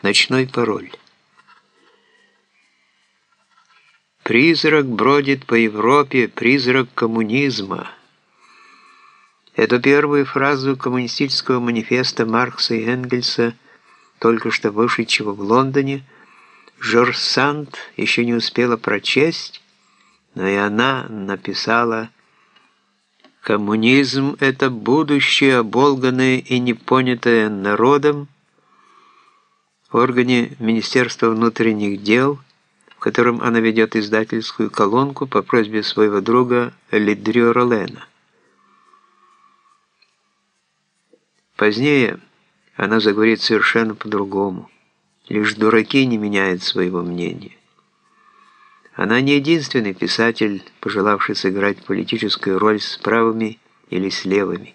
Ночной пароль. Призрак бродит по Европе, призрак коммунизма. Эту первую фразу коммунистического манифеста Маркса и Энгельса, только что вышедшего в Лондоне, Жорж Санд еще не успела прочесть, но и она написала «Коммунизм — это будущее, оболганное и непонятое народом, в органе Министерства внутренних дел, в котором она ведет издательскую колонку по просьбе своего друга Лидрю Ролена. Позднее она заговорит совершенно по-другому. Лишь дураки не меняют своего мнения. Она не единственный писатель, пожелавший сыграть политическую роль с правыми или с левыми.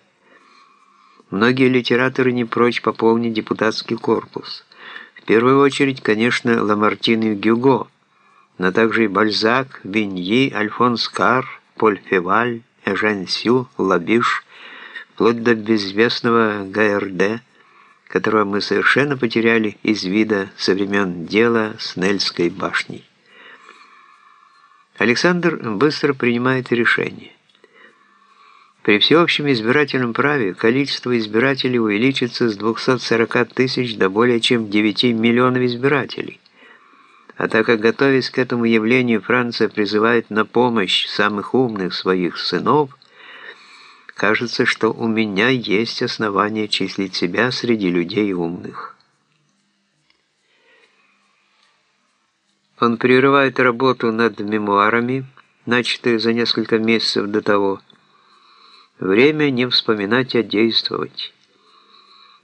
Многие литераторы не прочь пополнить депутатский корпус – в первую очередь, конечно, Ламартин и Гюго, но также и Бальзак, Виньи, Альфонс Кар, Поль Феваль, Эжен Сю, Лабиш, вплоть до безвестного ГРД, которого мы совершенно потеряли из вида со времен дела с Нельской башней. Александр быстро принимает решение. При всеобщем избирательном праве количество избирателей увеличится с 240 тысяч до более чем 9 миллионов избирателей. А так как, готовясь к этому явлению, Франция призывает на помощь самых умных своих сынов, кажется, что у меня есть основания числить себя среди людей умных. Он прерывает работу над мемуарами, начатую за несколько месяцев до того, Время не вспоминать, а действовать.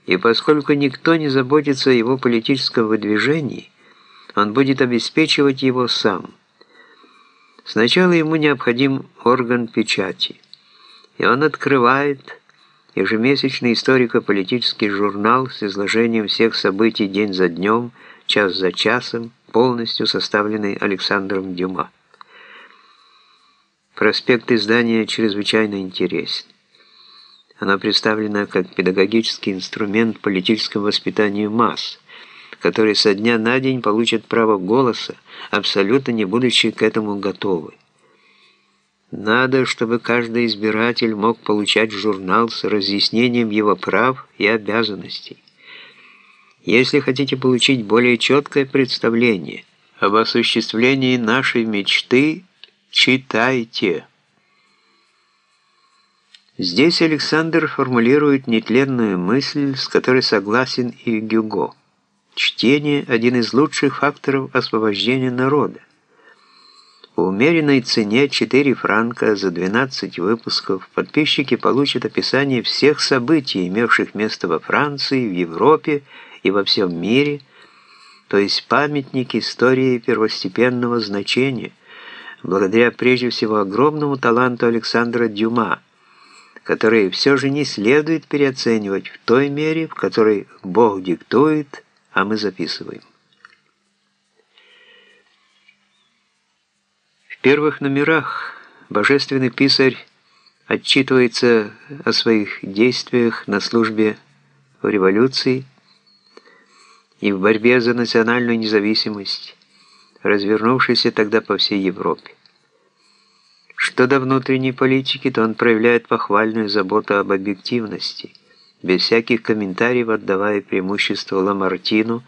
И поскольку никто не заботится о его политическом выдвижении, он будет обеспечивать его сам. Сначала ему необходим орган печати, и он открывает ежемесячный историко-политический журнал с изложением всех событий день за днем, час за часом, полностью составленный Александром Дюма. Проспект издания чрезвычайно интересен. Оно представлено как педагогический инструмент политического воспитания масс, которые со дня на день получат право голоса, абсолютно не будучи к этому готовы. Надо, чтобы каждый избиратель мог получать журнал с разъяснением его прав и обязанностей. Если хотите получить более четкое представление об осуществлении нашей мечты – Читайте. Здесь Александр формулирует нетленную мысль, с которой согласен и Гюго. Чтение – один из лучших факторов освобождения народа. По умеренной цене 4 франка за 12 выпусков подписчики получат описание всех событий, имевших место во Франции, в Европе и во всем мире, то есть памятник истории первостепенного значения, благодаря прежде всего огромному таланту Александра Дюма, который все же не следует переоценивать в той мере, в которой Бог диктует, а мы записываем. В первых номерах божественный писарь отчитывается о своих действиях на службе в революции и в борьбе за национальную независимость, развернувшийся тогда по всей Европе. Что до внутренней политики, то он проявляет похвальную заботу об объективности, без всяких комментариев отдавая преимущество Ламартину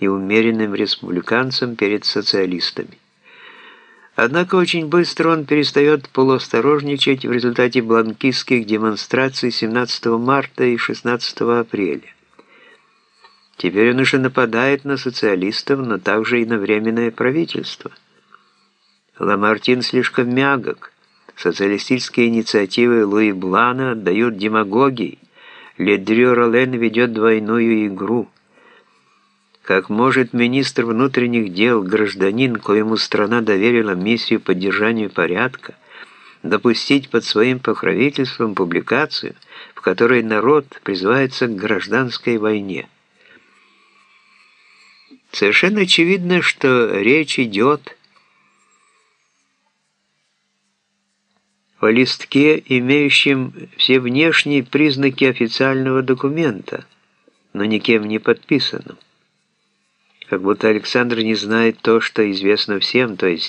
и умеренным республиканцам перед социалистами. Однако очень быстро он перестает полуосторожничать в результате бланкистских демонстраций 17 марта и 16 апреля. Теперь он уже нападает на социалистов, но также и на Временное правительство. Ламартин слишком мягок. Социалистические инициативы Луи Блана отдают демагогии. Ледрю Ролен ведет двойную игру. Как может министр внутренних дел, гражданин, коему страна доверила миссию поддержания порядка, допустить под своим покровительством публикацию, в которой народ призывается к гражданской войне? Совершенно очевидно, что речь идет о листке, имеющем все внешние признаки официального документа, но никем не подписанном. как будто Александр не знает то, что известно всем, то есть